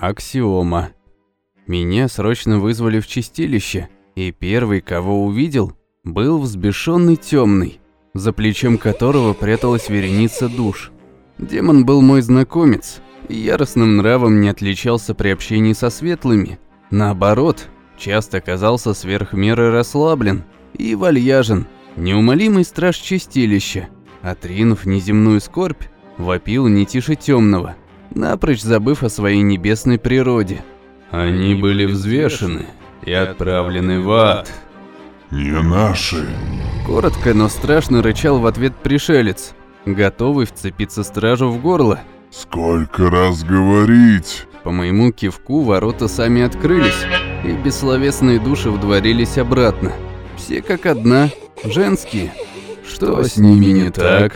Аксиома. Меня срочно вызвали в чистилище, и первый, кого увидел, был взбешенный темный, за плечом которого пряталась вереница душ. Демон был мой знакомец, и яростным нравом не отличался при общении со светлыми. Наоборот, часто казался сверх меры расслаблен и вальяжен, неумолимый страж чистилища, отринув неземную скорбь, вопил не тише темного, напрочь забыв о своей небесной природе. Они были взвешены и отправлены в ад. Не наши. Коротко, но страшно рычал в ответ пришелец, готовый вцепиться стражу в горло. Сколько раз говорить? По моему кивку ворота сами открылись, и бессловесные души вдворились обратно. Все как одна, женские. Что с ними не так?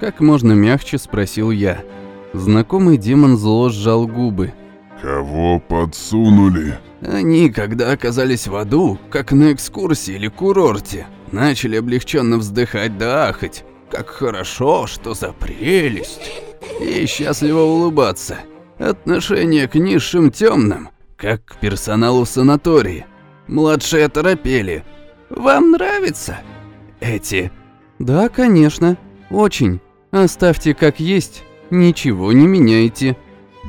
Как можно мягче спросил я. Знакомый демон зло сжал губы. Кого подсунули? Они, когда оказались в аду, как на экскурсии или курорте, начали облегченно вздыхать да ахать. Как хорошо, что за прелесть. И счастливо улыбаться. Отношение к низшим темным, как к персоналу санатории. Младшие торопели. Вам нравится? Эти. Да, конечно. Очень. Оставьте как есть. Ничего не меняйте.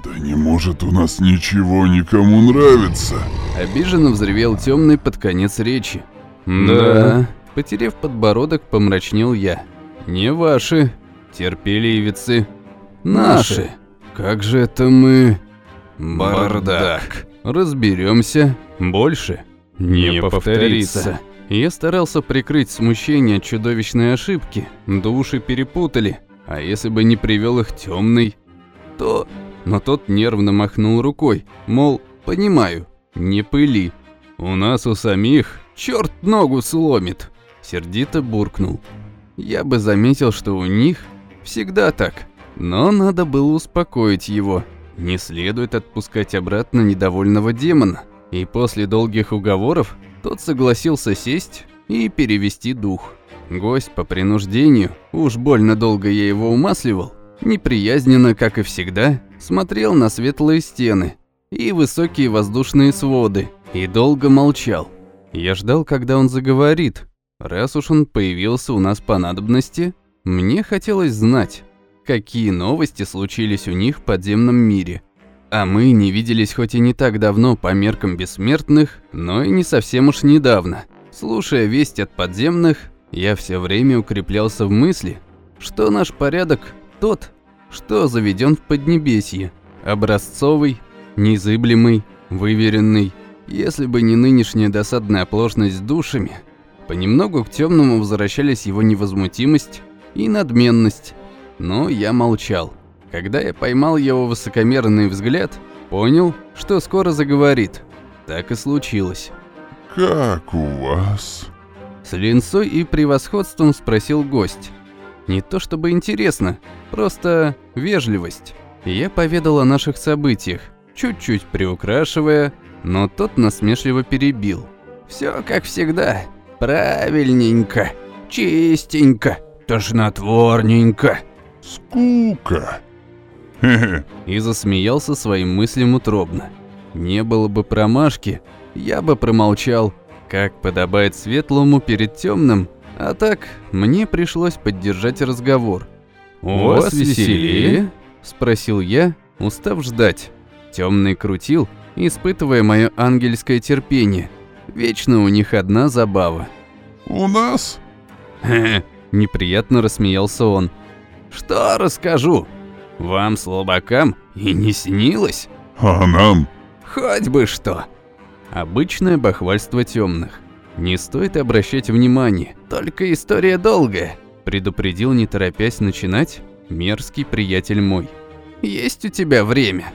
Да не может у нас ничего никому нравиться. Обиженно взревел темный под конец речи. Да. Потерев подбородок, помрачнел я. Не ваши, терпеливицы. Наши. Как же это мы... Бардак. Разберемся. Больше Не повторится. Я старался прикрыть смущение от чудовищной ошибки. Души перепутали. А если бы не привел их темный, то... Но тот нервно махнул рукой, мол, понимаю, не пыли. У нас у самих черт ногу сломит. Сердито буркнул. Я бы заметил, что у них всегда так. Но надо было успокоить его. Не следует отпускать обратно недовольного демона. И после долгих уговоров тот согласился сесть и перевести дух. Гость по принуждению, уж больно долго я его умасливал, неприязненно, как и всегда, смотрел на светлые стены и высокие воздушные своды и долго молчал. Я ждал, когда он заговорит. Раз уж он появился у нас по надобности, мне хотелось знать, какие новости случились у них в подземном мире. А мы не виделись хоть и не так давно по меркам бессмертных, но и не совсем уж недавно. Слушая весть от подземных, я все время укреплялся в мысли, что наш порядок тот, что заведен в Поднебесье. Образцовый, незыблемый, выверенный. Если бы не нынешняя досадная оплошность с душами, понемногу к темному возвращались его невозмутимость и надменность. Но я молчал. Когда я поймал его высокомерный взгляд, понял, что скоро заговорит. Так и случилось. Как у вас? С линцой и превосходством спросил гость. Не то чтобы интересно, просто вежливость. Я поведал о наших событиях, чуть-чуть приукрашивая, но тот насмешливо перебил. Все как всегда, правильненько, чистенько, тошнотворненько. Скука. И засмеялся своим мыслям утробно. Не было бы промашки, я бы промолчал, как подобает светлому перед темным, а так мне пришлось поддержать разговор. «У вас веселее?» – спросил я, устав ждать. Темный крутил, испытывая мое ангельское терпение. Вечно у них одна забава. У нас? Неприятно рассмеялся он. «Что расскажу? Вам, слабакам, и не снилось? А нам? Хоть бы что!» Обычное бахвальство темных. Не стоит обращать внимания, только история долгая, предупредил, не торопясь начинать, мерзкий приятель мой. Есть у тебя время?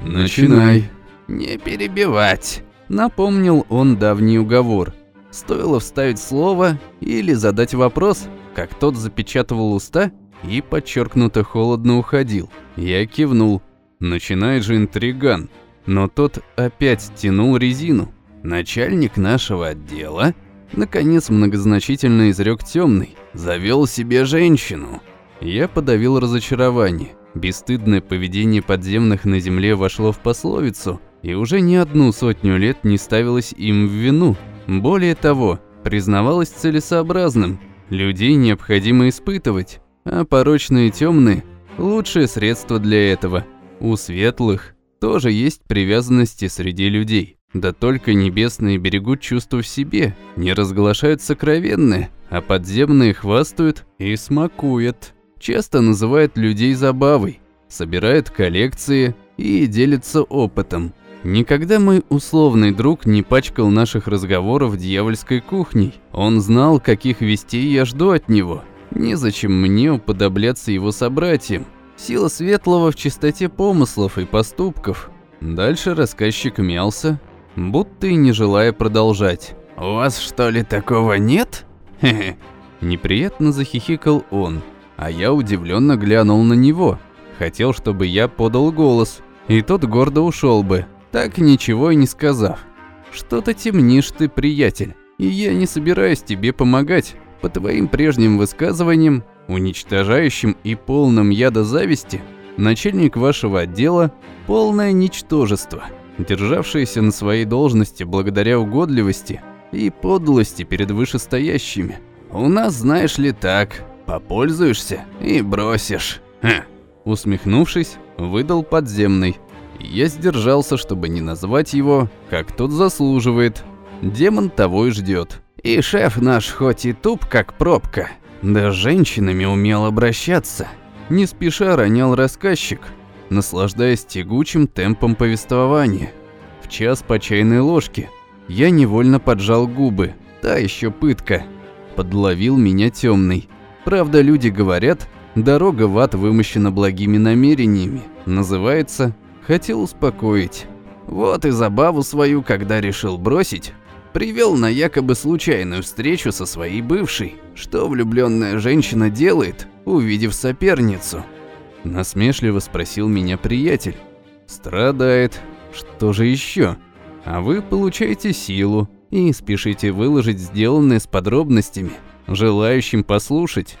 Начинай. Не перебивать, напомнил он давний уговор. Стоило вставить слово или задать вопрос, как тот запечатывал уста и подчеркнуто холодно уходил. Я кивнул. Начинает же интриган. Но тот опять тянул резину. Начальник нашего отдела, наконец многозначительно изрек темный, завел себе женщину. Я подавил разочарование. Бесстыдное поведение подземных на земле вошло в пословицу и уже не одну сотню лет не ставилось им в вину. Более того, признавалось целесообразным. Людей необходимо испытывать, а порочные темные – лучшее средство для этого. У светлых тоже есть привязанности среди людей. Да только небесные берегут чувства в себе, не разглашают сокровенное, а подземные хвастают и смакуют. Часто называют людей забавой, собирают коллекции и делятся опытом. Никогда мой условный друг не пачкал наших разговоров дьявольской кухней. Он знал, каких вестей я жду от него. Незачем мне уподобляться его собратьям. Сила светлого в чистоте помыслов и поступков. Дальше рассказчик мялся, будто и не желая продолжать. «У вас что ли такого нет?» «Хе-хе». Неприятно захихикал он, а я удивленно глянул на него. Хотел, чтобы я подал голос, и тот гордо ушел бы, так ничего и не сказав. «Что-то темнишь ты, приятель, и я не собираюсь тебе помогать. По твоим прежним высказываниям, уничтожающим и полным яда зависти, начальник вашего отдела – полное ничтожество» державшиеся на своей должности благодаря угодливости и подлости перед вышестоящими. У нас, знаешь ли, так, попользуешься и бросишь. Хм. Усмехнувшись, выдал подземный. Я сдержался, чтобы не назвать его, как тот заслуживает. Демон того и ждет. И шеф наш хоть и туп, как пробка, да с женщинами умел обращаться. Не спеша ронял рассказчик, наслаждаясь тягучим темпом повествования. В час по чайной ложке я невольно поджал губы. Та еще пытка. Подловил меня темный. Правда, люди говорят, дорога в ад вымощена благими намерениями. Называется «Хотел успокоить». Вот и забаву свою, когда решил бросить, привел на якобы случайную встречу со своей бывшей. Что влюбленная женщина делает, увидев соперницу? Насмешливо спросил меня приятель. Страдает. Что же еще? А вы получаете силу и спешите выложить сделанное с подробностями, желающим послушать.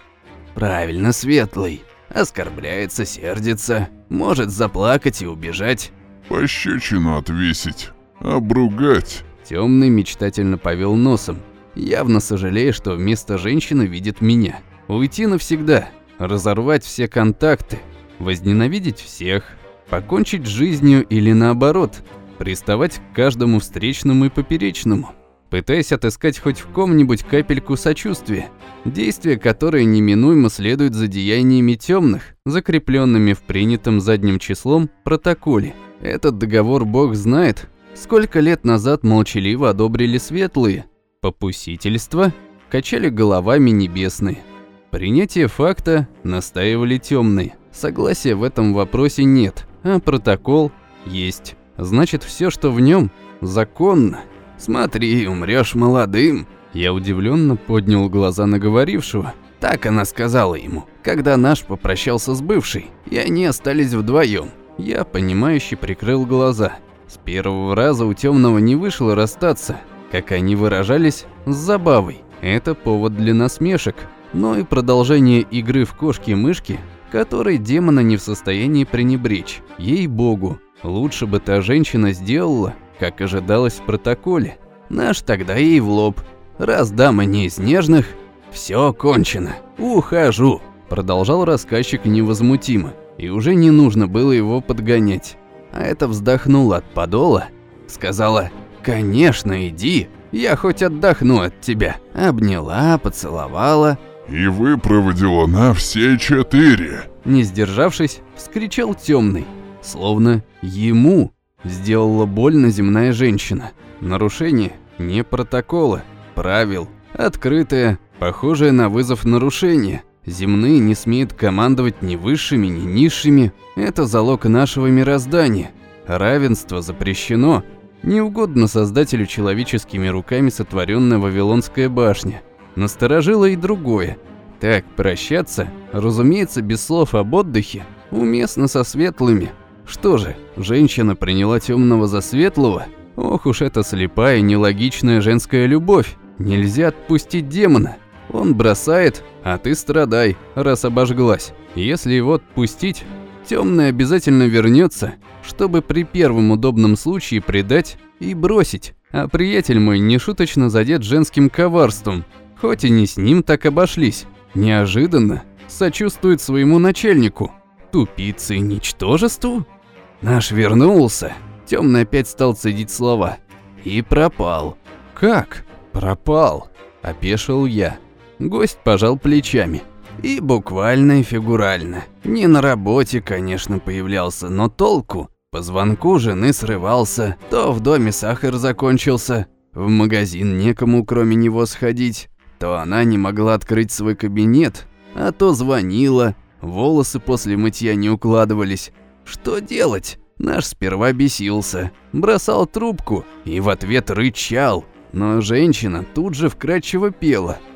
Правильно, Светлый. Оскорбляется, сердится, может заплакать и убежать. Пощечину отвесить, обругать. Темный мечтательно повел носом, явно сожалея, что вместо женщины видит меня. Уйти навсегда, разорвать все контакты, возненавидеть всех, покончить жизнью или наоборот, приставать к каждому встречному и поперечному, пытаясь отыскать хоть в ком-нибудь капельку сочувствия, действия которое неминуемо следует за деяниями темных, закрепленными в принятом задним числом протоколе. Этот договор бог знает, сколько лет назад молчаливо одобрили светлые, попусительство качали головами небесные. Принятие факта настаивали темные. Согласия в этом вопросе нет, а протокол есть. Значит, все, что в нем, законно. Смотри, умрешь молодым. Я удивленно поднял глаза на говорившего. Так она сказала ему, когда наш попрощался с бывшей, и они остались вдвоем. Я, понимающе прикрыл глаза. С первого раза у темного не вышло расстаться, как они выражались, с забавой. Это повод для насмешек, но и продолжение игры в кошки-мышки, которой демона не в состоянии пренебречь. Ей-богу, лучше бы та женщина сделала, как ожидалось в протоколе. Наш тогда ей в лоб. Раз дама не из нежных, все кончено, ухожу. Продолжал рассказчик невозмутимо, и уже не нужно было его подгонять. А это вздохнула от подола, сказала «Конечно, иди, я хоть отдохну от тебя». Обняла, поцеловала, И выпроводила на все четыре. Не сдержавшись, вскричал темный, словно ему сделала больно земная женщина. Нарушение не протокола, правил, открытое, похожее на вызов нарушение. Земные не смеют командовать ни высшими, ни низшими. Это залог нашего мироздания. Равенство запрещено. Не угодно создателю человеческими руками сотворенная Вавилонская башня. Насторожило и другое. Так, прощаться, разумеется, без слов об отдыхе, уместно со светлыми. Что же, женщина приняла темного за светлого? Ох уж эта слепая, нелогичная женская любовь. Нельзя отпустить демона. Он бросает, а ты страдай, раз обожглась. Если его отпустить, Темный обязательно вернется, чтобы при первом удобном случае предать и бросить. А приятель мой нешуточно задет женским коварством, хоть и не с ним так обошлись. Неожиданно сочувствует своему начальнику. Тупице и ничтожеству? Наш вернулся. Темный опять стал цедить слова. И пропал. Как? Пропал. Опешил я. Гость пожал плечами. И буквально и фигурально. Не на работе, конечно, появлялся, но толку. По звонку жены срывался, то в доме сахар закончился, в магазин некому кроме него сходить, то она не могла открыть свой кабинет, а то звонила, волосы после мытья не укладывались. Что делать? Наш сперва бесился, бросал трубку и в ответ рычал, но женщина тут же вкрадчиво пела –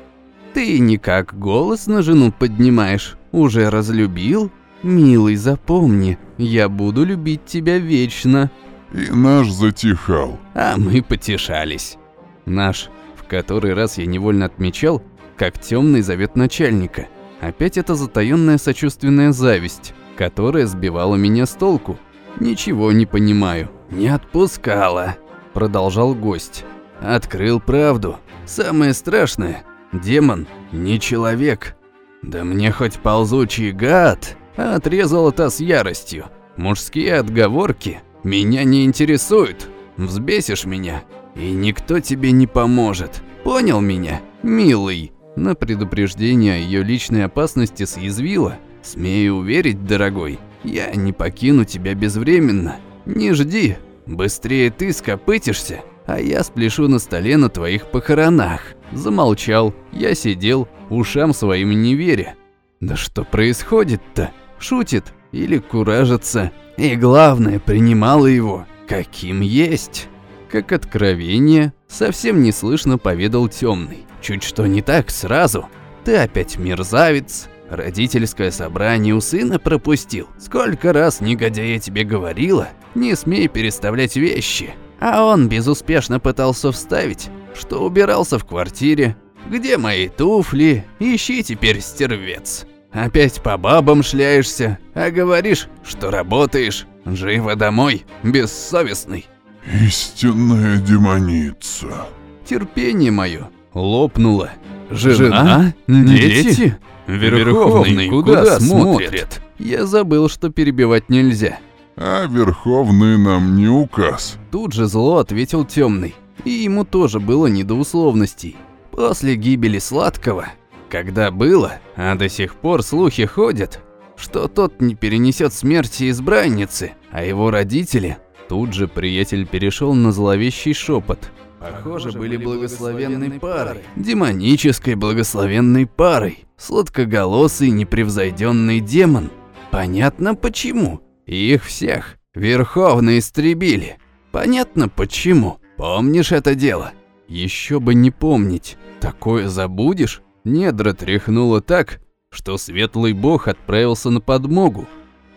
ты никак голос на жену поднимаешь. Уже разлюбил? Милый, запомни, я буду любить тебя вечно. И наш затихал. А мы потешались. Наш, в который раз я невольно отмечал, как темный завет начальника. Опять эта затаённая сочувственная зависть, которая сбивала меня с толку. Ничего не понимаю. Не отпускала, продолжал гость. Открыл правду. Самое страшное, Демон не человек. Да мне хоть ползучий гад, отрезал это с яростью. Мужские отговорки меня не интересуют. Взбесишь меня, и никто тебе не поможет. Понял меня, милый? На предупреждение о ее личной опасности съязвила. Смею уверить, дорогой, я не покину тебя безвременно. Не жди, быстрее ты скопытишься, а я спляшу на столе на твоих похоронах. Замолчал, я сидел, ушам своим не веря. Да что происходит-то? Шутит или куражится? И главное, принимала его, каким есть. Как откровение, совсем неслышно поведал темный. Чуть что не так сразу. Ты опять мерзавец. Родительское собрание у сына пропустил. Сколько раз, негодяй, я тебе говорила, не смей переставлять вещи. А он безуспешно пытался вставить, что убирался в квартире. Где мои туфли? Ищи теперь, стервец. Опять по бабам шляешься, а говоришь, что работаешь. Живо домой, бессовестный. Истинная демоница. Терпение мое лопнуло. Жена? Дети? Верховный куда, куда смотрит? Я забыл, что перебивать нельзя. А Верховный нам не указ. Тут же зло ответил Темный, и ему тоже было не до условностей. После гибели Сладкого, когда было, а до сих пор слухи ходят, что тот не перенесет смерти избранницы, а его родители... Тут же приятель перешел на зловещий шепот. Похоже, были благословенной парой, демонической благословенной парой, сладкоголосый непревзойденный демон. Понятно почему. Их всех верховно истребили. Понятно почему. Помнишь это дело? Еще бы не помнить. Такое забудешь? Недра тряхнуло так, что светлый бог отправился на подмогу.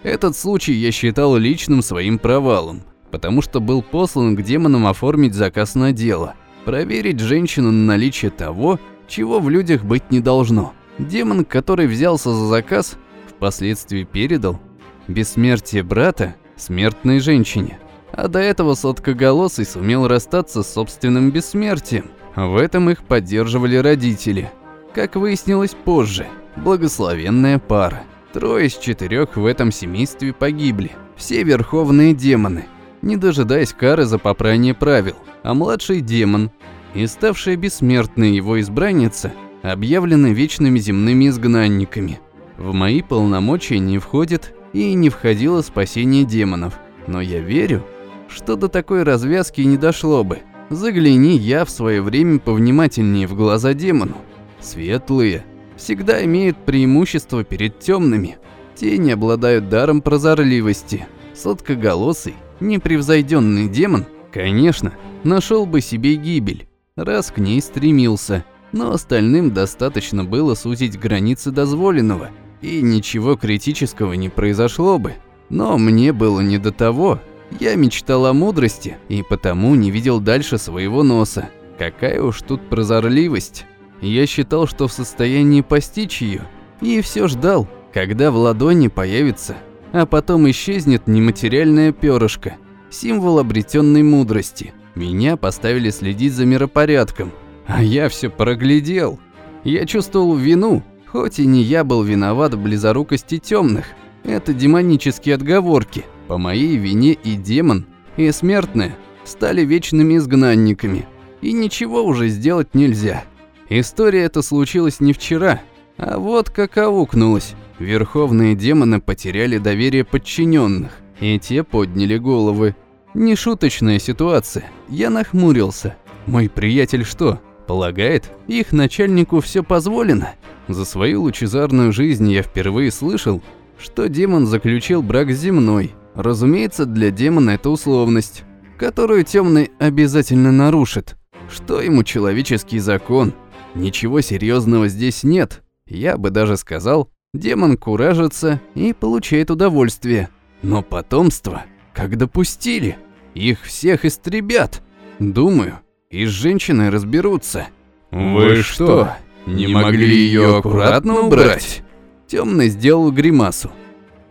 Этот случай я считал личным своим провалом, потому что был послан к демонам оформить заказ на дело, проверить женщину на наличие того, чего в людях быть не должно. Демон, который взялся за заказ, впоследствии передал бессмертие брата смертной женщине. А до этого сладкоголосый сумел расстаться с собственным бессмертием. В этом их поддерживали родители. Как выяснилось позже, благословенная пара. Трое из четырех в этом семействе погибли. Все верховные демоны, не дожидаясь кары за попрание правил. А младший демон и ставшая бессмертной его избранница объявлены вечными земными изгнанниками. В мои полномочия не входит и не входило спасение демонов. Но я верю, что до такой развязки не дошло бы. Загляни я в свое время повнимательнее в глаза демону. Светлые всегда имеют преимущество перед темными. Те не обладают даром прозорливости. Сладкоголосый, непревзойденный демон, конечно, нашел бы себе гибель, раз к ней стремился. Но остальным достаточно было сузить границы дозволенного – и ничего критического не произошло бы. Но мне было не до того. Я мечтал о мудрости и потому не видел дальше своего носа. Какая уж тут прозорливость. Я считал, что в состоянии постичь ее, и все ждал, когда в ладони появится а потом исчезнет нематериальное перышко, символ обретенной мудрости. Меня поставили следить за миропорядком, а я все проглядел. Я чувствовал вину, хоть и не я был виноват в близорукости темных. Это демонические отговорки. По моей вине и демон, и смертные стали вечными изгнанниками. И ничего уже сделать нельзя. История эта случилась не вчера, а вот как аукнулась. Верховные демоны потеряли доверие подчиненных, и те подняли головы. Нешуточная ситуация. Я нахмурился. Мой приятель что, полагает, их начальнику все позволено? За свою лучезарную жизнь я впервые слышал, что демон заключил брак с земной. Разумеется, для демона это условность, которую темный обязательно нарушит. Что ему человеческий закон? Ничего серьезного здесь нет. Я бы даже сказал, демон куражится и получает удовольствие. Но потомство, как допустили, их всех истребят. Думаю, и с женщиной разберутся. Вы что, не могли ее аккуратно убрать? Темный сделал гримасу.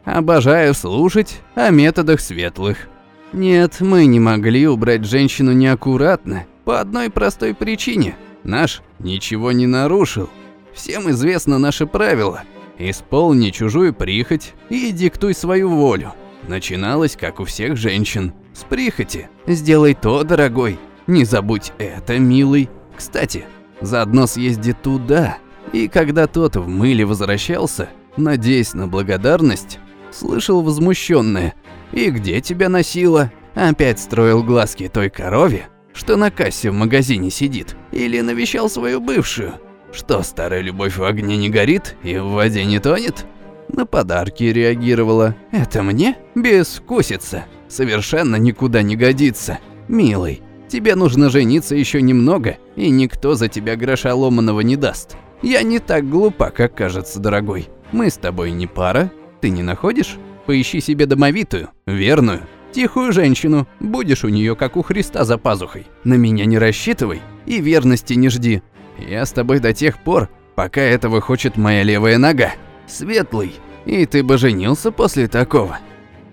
Обожаю слушать о методах светлых. Нет, мы не могли убрать женщину неаккуратно по одной простой причине. Наш ничего не нарушил. Всем известно наше правило. Исполни чужую прихоть и диктуй свою волю. Начиналось, как у всех женщин, с прихоти. Сделай то, дорогой. Не забудь это, милый. Кстати, заодно съезди туда. И когда тот в мыле возвращался, надеясь на благодарность, слышал возмущенное. «И где тебя носило?» Опять строил глазки той корове, что на кассе в магазине сидит, или навещал свою бывшую. Что, старая любовь в огне не горит и в воде не тонет? На подарки реагировала. Это мне? Бескусица. Совершенно никуда не годится. Милый, тебе нужно жениться еще немного, и никто за тебя гроша ломаного не даст. Я не так глупа, как кажется, дорогой. Мы с тобой не пара, ты не находишь? Поищи себе домовитую, верную, тихую женщину. Будешь у нее как у Христа за пазухой. На меня не рассчитывай и верности не жди. Я с тобой до тех пор, пока этого хочет моя левая нога. Светлый. И ты бы женился после такого?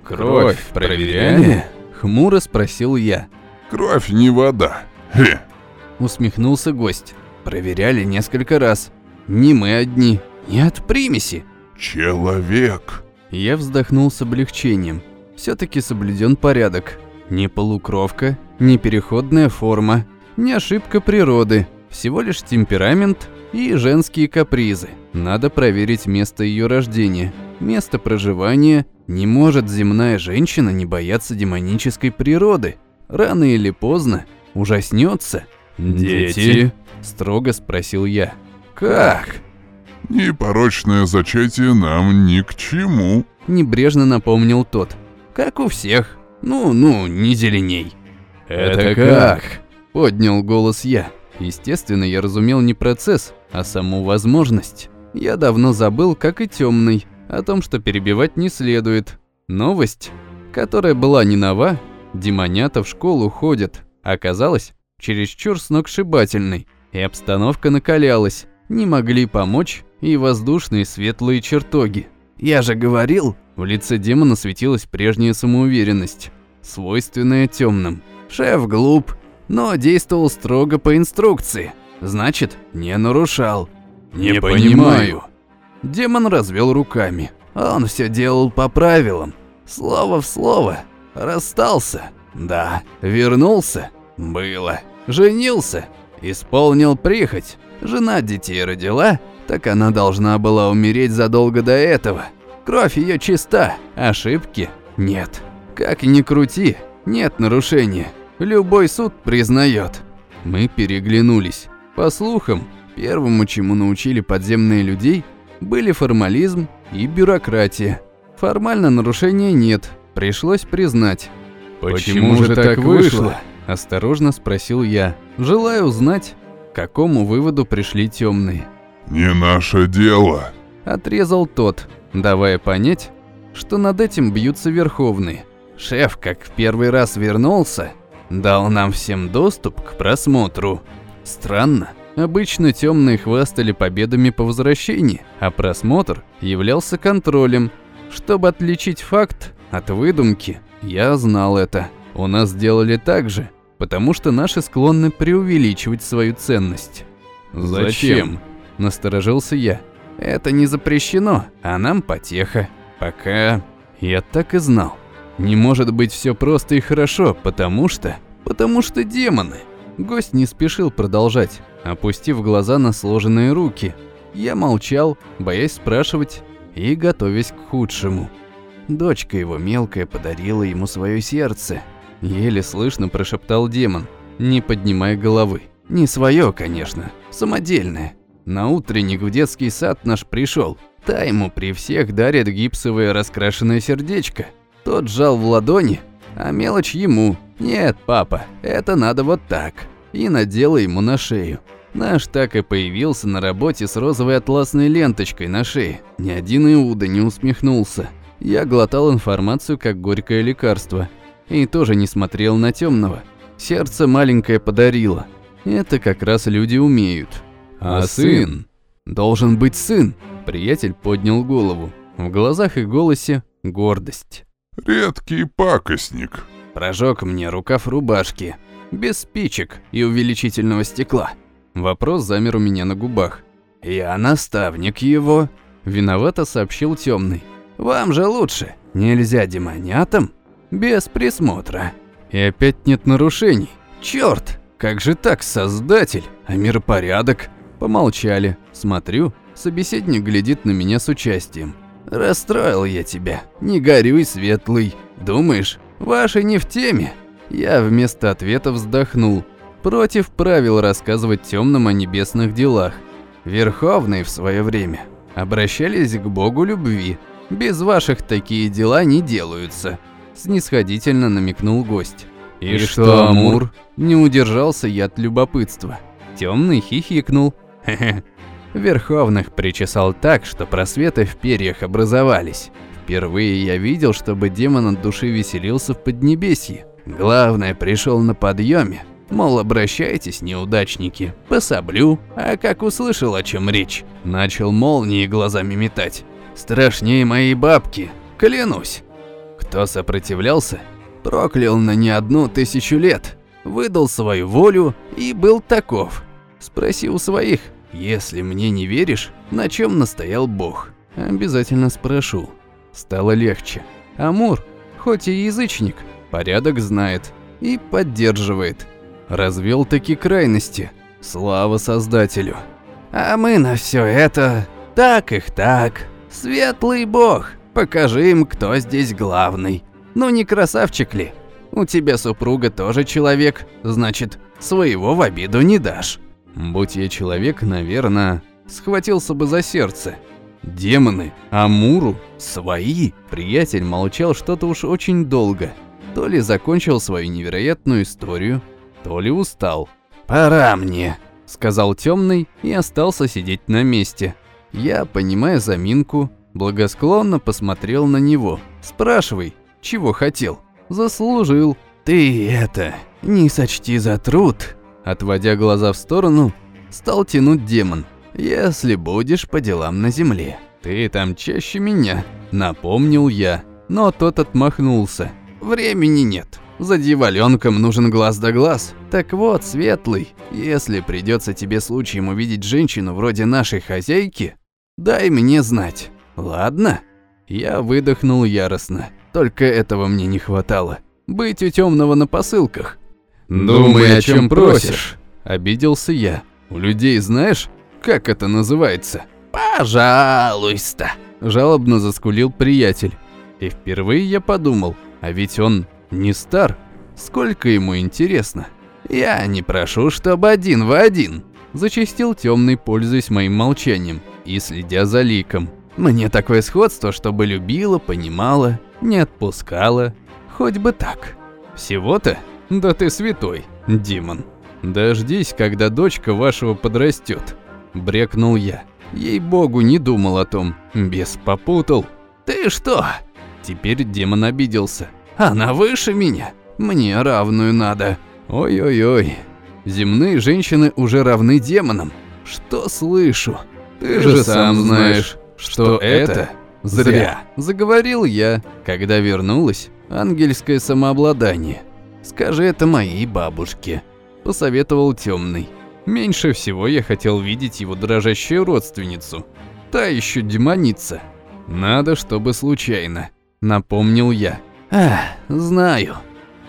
Кровь проверяли? Хмуро спросил я. Кровь не вода. Хе. Усмехнулся гость. Проверяли несколько раз. Не мы одни. Не от примеси. Человек. Я вздохнул с облегчением. Все-таки соблюден порядок. Не полукровка, не переходная форма, не ошибка природы. Всего лишь темперамент и женские капризы. Надо проверить место ее рождения. Место проживания. Не может земная женщина не бояться демонической природы. Рано или поздно ужаснется. Дети? Строго спросил я. Как? Непорочное зачатие нам ни к чему. Небрежно напомнил тот. Как у всех. Ну-ну, не зеленей. Это как? Поднял голос я. Естественно, я разумел не процесс, а саму возможность. Я давно забыл, как и темный, о том, что перебивать не следует. Новость, которая была не нова, демонята в школу ходят, оказалась чересчур сногсшибательной, и обстановка накалялась. Не могли помочь и воздушные светлые чертоги. Я же говорил, в лице демона светилась прежняя самоуверенность, свойственная темным. Шеф глуп, но действовал строго по инструкции. Значит, не нарушал. Не понимаю. Демон развел руками. Он все делал по правилам. Слово в слово. Расстался. Да. Вернулся. Было. Женился. Исполнил прихоть. Жена детей родила, так она должна была умереть задолго до этого. Кровь ее чиста, ошибки нет. Как ни крути, нет нарушения. Любой суд признает. Мы переглянулись. По слухам, первому, чему научили подземные людей, были формализм и бюрократия. Формально нарушения нет, пришлось признать. Почему же так вышло? Осторожно спросил я, желая узнать, к какому выводу пришли темные. Не наше дело. Отрезал тот, давая понять, что над этим бьются верховные. Шеф, как в первый раз вернулся, дал нам всем доступ к просмотру. Странно. Обычно темные хвастали победами по возвращении, а просмотр являлся контролем. Чтобы отличить факт от выдумки, я знал это. У нас сделали так же, потому что наши склонны преувеличивать свою ценность. «Зачем?» – насторожился я. «Это не запрещено, а нам потеха. Пока я так и знал. Не может быть все просто и хорошо, потому что... Потому что демоны. Гость не спешил продолжать, опустив глаза на сложенные руки. Я молчал, боясь спрашивать и готовясь к худшему. Дочка его мелкая подарила ему свое сердце. Еле слышно прошептал демон, не поднимая головы. Не свое, конечно, самодельное. На утренник в детский сад наш пришел. Та ему при всех дарит гипсовое раскрашенное сердечко. Тот жал в ладони, а мелочь ему. Нет, папа, это надо вот так. И надела ему на шею. Наш так и появился на работе с розовой атласной ленточкой на шее. Ни один Иуда не усмехнулся. Я глотал информацию как горькое лекарство. И тоже не смотрел на темного. Сердце маленькое подарило. Это как раз люди умеют. А сын? Должен быть сын. Приятель поднял голову. В глазах и голосе гордость. Редкий пакостник. Прожег мне рукав рубашки. Без спичек и увеличительного стекла. Вопрос замер у меня на губах. «Я наставник его», – виновато сообщил темный. «Вам же лучше. Нельзя демонятам без присмотра. И опять нет нарушений. Черт, как же так, создатель, а миропорядок?» Помолчали. Смотрю, собеседник глядит на меня с участием. «Расстроил я тебя. Не горюй, светлый. Думаешь, ваши не в теме?» Я вместо ответа вздохнул. Против правил рассказывать темным о небесных делах. Верховные в свое время обращались к богу любви. Без ваших такие дела не делаются. Снисходительно намекнул гость. И, и что, Амур? Не удержался я от любопытства. Темный хихикнул. Верховных причесал так, что просветы в перьях образовались. Впервые я видел, чтобы демон от души веселился в Поднебесье. Главное, пришел на подъеме. Мол, обращайтесь, неудачники, пособлю. А как услышал, о чем речь, начал молнии глазами метать. Страшнее моей бабки, клянусь. Кто сопротивлялся, проклял на не одну тысячу лет, выдал свою волю и был таков. Спроси у своих, если мне не веришь, на чем настоял Бог. Обязательно спрошу. Стало легче. Амур, хоть и язычник, порядок знает и поддерживает. Развел таки крайности. Слава Создателю. А мы на все это... Так их так. Светлый Бог, покажи им, кто здесь главный. Ну не красавчик ли? У тебя супруга тоже человек, значит, своего в обиду не дашь. Будь я человек, наверное, схватился бы за сердце. Демоны, Амуру, свои. Приятель молчал что-то уж очень долго. То ли закончил свою невероятную историю, то ли устал. «Пора мне», — сказал темный и остался сидеть на месте. Я, понимая заминку, благосклонно посмотрел на него. «Спрашивай, чего хотел?» «Заслужил». «Ты это, не сочти за труд», Отводя глаза в сторону, стал тянуть демон. «Если будешь по делам на земле, ты там чаще меня», — напомнил я. Но тот отмахнулся. «Времени нет. За дьяволенком нужен глаз да глаз. Так вот, Светлый, если придется тебе случаем увидеть женщину вроде нашей хозяйки, дай мне знать. Ладно?» Я выдохнул яростно. Только этого мне не хватало. Быть у темного на посылках. «Думай, о чем просишь», – обиделся я. «У людей знаешь, как это называется?» «Пожалуйста», – жалобно заскулил приятель. И впервые я подумал, а ведь он не стар. Сколько ему интересно? «Я не прошу, чтобы один в один», – зачастил темный, пользуясь моим молчанием и следя за ликом. «Мне такое сходство, чтобы любила, понимала, не отпускала, хоть бы так. Всего-то да ты святой, Димон. Дождись, когда дочка вашего подрастет. Брекнул я. Ей-богу, не думал о том. Бес попутал. Ты что? Теперь демон обиделся. Она выше меня. Мне равную надо. Ой-ой-ой. Земные женщины уже равны демонам. Что слышу? Ты, Ты же сам знаешь, что это Зря. Заговорил я, когда вернулась ангельское самообладание. Скажи это моей бабушке, посоветовал темный. Меньше всего я хотел видеть его дрожащую родственницу. Та еще демоница. Надо, чтобы случайно, напомнил я. А, знаю.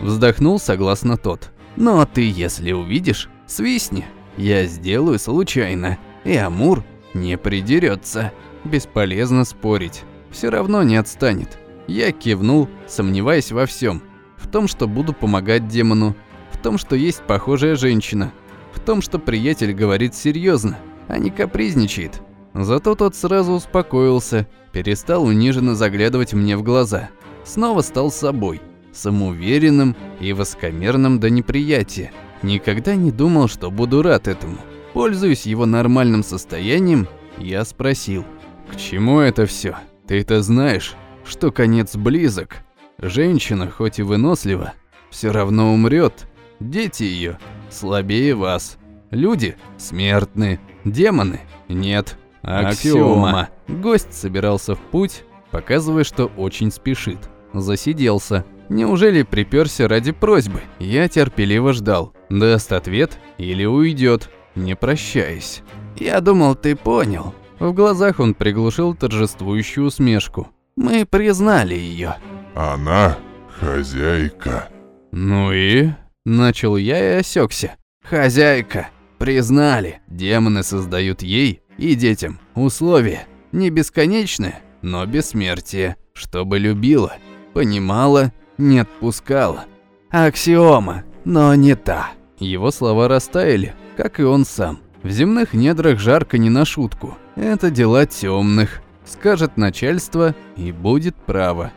Вздохнул согласно тот. Но ты, если увидишь, свистни. Я сделаю случайно, и Амур не придерется. Бесполезно спорить. Все равно не отстанет. Я кивнул, сомневаясь во всем. В том, что буду помогать демону. В том, что есть похожая женщина. В том, что приятель говорит серьезно, а не капризничает. Зато тот сразу успокоился, перестал униженно заглядывать мне в глаза. Снова стал собой, самоуверенным и высокомерным до неприятия. Никогда не думал, что буду рад этому. Пользуясь его нормальным состоянием, я спросил. К чему это все? Ты-то знаешь, что конец близок. Женщина, хоть и вынослива, все равно умрет. Дети ее слабее вас. Люди смертны, демоны нет. Аксиома. Гость собирался в путь, показывая, что очень спешит. Засиделся. Неужели приперся ради просьбы? Я терпеливо ждал. Даст ответ или уйдет, не прощаясь. Я думал, ты понял. В глазах он приглушил торжествующую усмешку. Мы признали ее. Она хозяйка. Ну и? Начал я и осекся. Хозяйка. Признали. Демоны создают ей и детям условия. Не бесконечные, но бессмертие. Чтобы любила, понимала, не отпускала. Аксиома, но не та. Его слова растаяли, как и он сам. В земных недрах жарко не на шутку. Это дела темных. Скажет начальство и будет право.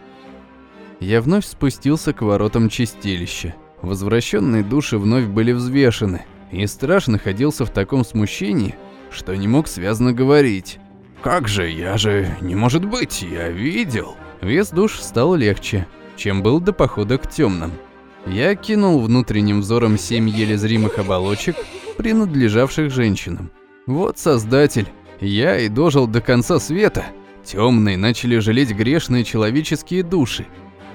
Я вновь спустился к воротам чистилища. Возвращенные души вновь были взвешены, и страж находился в таком смущении, что не мог связно говорить. «Как же, я же... не может быть, я видел!» Вес душ стал легче, чем был до похода к темным. Я кинул внутренним взором семь еле зримых оболочек, принадлежавших женщинам. Вот создатель, я и дожил до конца света. Темные начали жалеть грешные человеческие души.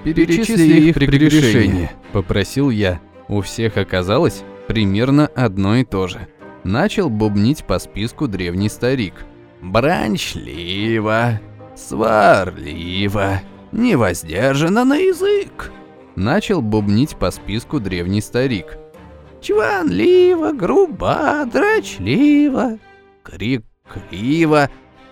Перечисли их прегрешения, попросил я. У всех оказалось примерно одно и то же. Начал бубнить по списку древний старик. Бранчливо, сварливо, невоздержанно на язык. Начал бубнить по списку древний старик. Чванливо, грубо, дрочливо, крикливо,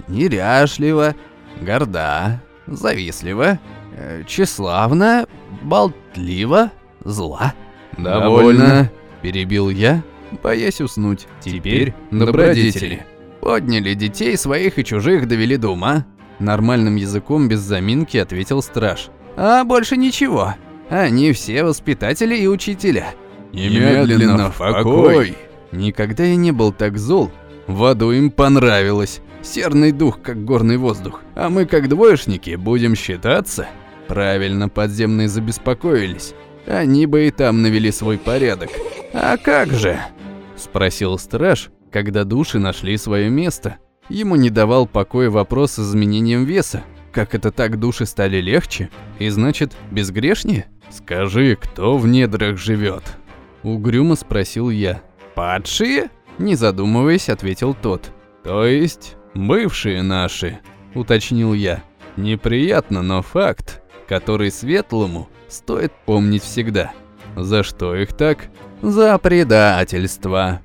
неряшливо, горда, завистливо, э, тщеславно, болтливо, зла. «Довольно», – перебил я, боясь уснуть. «Теперь добродетели». Подняли детей своих и чужих, довели до ума. Нормальным языком без заминки ответил страж. А больше ничего. Они все воспитатели и учителя. Немедленно в покой. Никогда я не был так зол. В аду им понравилось. Серный дух, как горный воздух. А мы, как двоечники, будем считаться? Правильно, подземные забеспокоились. Они бы и там навели свой порядок. А как же? Спросил страж, когда души нашли свое место. Ему не давал покоя вопрос с изменением веса. Как это так души стали легче? И значит, безгрешнее? Скажи, кто в недрах живет? Угрюмо спросил я. «Падшие?» Не задумываясь, ответил тот. «То есть, бывшие наши?» Уточнил я. Неприятно, но факт, который светлому стоит помнить всегда. За что их так? За предательство.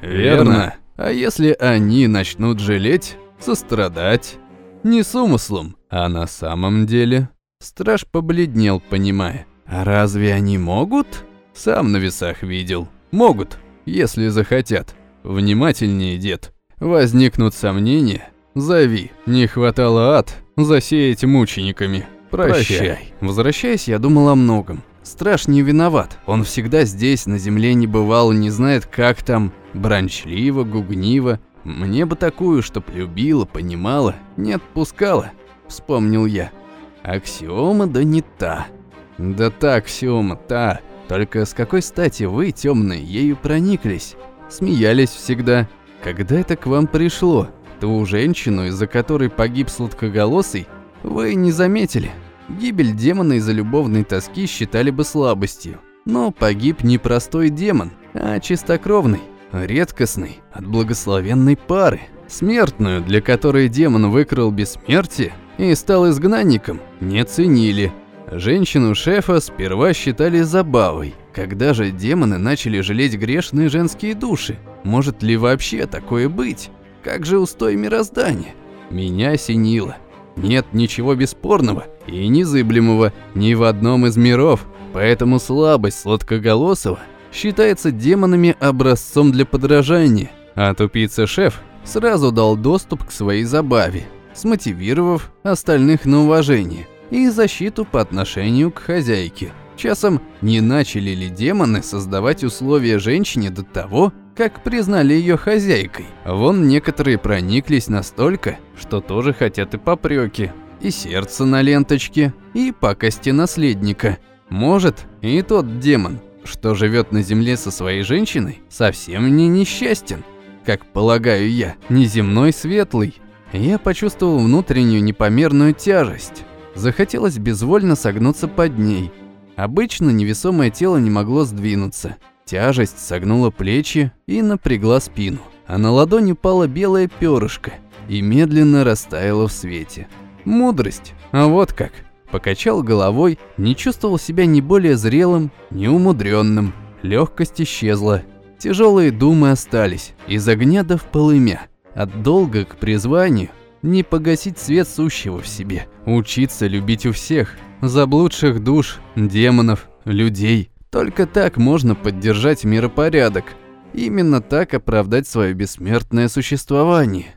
Верно. А если они начнут жалеть, сострадать? Не с умыслом, а на самом деле? Страж побледнел, понимая. А разве они могут? Сам на весах видел. Могут, если захотят. Внимательнее, дед. Возникнут сомнения? Зови. Не хватало ад засеять мучениками. Прощай. Возвращаясь, я думал о многом. Страж не виноват. Он всегда здесь, на земле не бывал, не знает, как там. Бранчливо, гугниво. Мне бы такую, чтоб любила, понимала, не отпускала. Вспомнил я. Аксиома да не та. Да та аксиома, та. Только с какой стати вы, темные, ею прониклись? Смеялись всегда. Когда это к вам пришло? Ту женщину, из-за которой погиб сладкоголосый, Вы не заметили, гибель демона из-за любовной тоски считали бы слабостью. Но погиб не простой демон, а чистокровный, редкостный, от благословенной пары. Смертную, для которой демон выкрал бессмертие и стал изгнанником, не ценили. Женщину шефа сперва считали забавой. Когда же демоны начали жалеть грешные женские души? Может ли вообще такое быть? Как же устой мироздания? Меня осенило. Нет ничего бесспорного и незыблемого ни в одном из миров, поэтому слабость сладкоголосого считается демонами образцом для подражания, а тупица-шеф сразу дал доступ к своей забаве, смотивировав остальных на уважение и защиту по отношению к хозяйке. Часом не начали ли демоны создавать условия женщине до того, как признали ее хозяйкой? Вон некоторые прониклись настолько, что тоже хотят и попреки, и сердце на ленточке, и пакости наследника. Может, и тот демон, что живет на земле со своей женщиной, совсем не несчастен, как полагаю я, неземной светлый. Я почувствовал внутреннюю непомерную тяжесть. Захотелось безвольно согнуться под ней. Обычно невесомое тело не могло сдвинуться. Тяжесть согнула плечи и напрягла спину. А на ладони упало белое перышко и медленно растаяло в свете. Мудрость, а вот как. Покачал головой, не чувствовал себя ни более зрелым, ни умудренным. Легкость исчезла. Тяжелые думы остались, из огня до в полымя. От долга к призванию не погасить свет сущего в себе, учиться любить у всех, заблудших душ, демонов, людей. Только так можно поддержать миропорядок. Именно так оправдать свое бессмертное существование.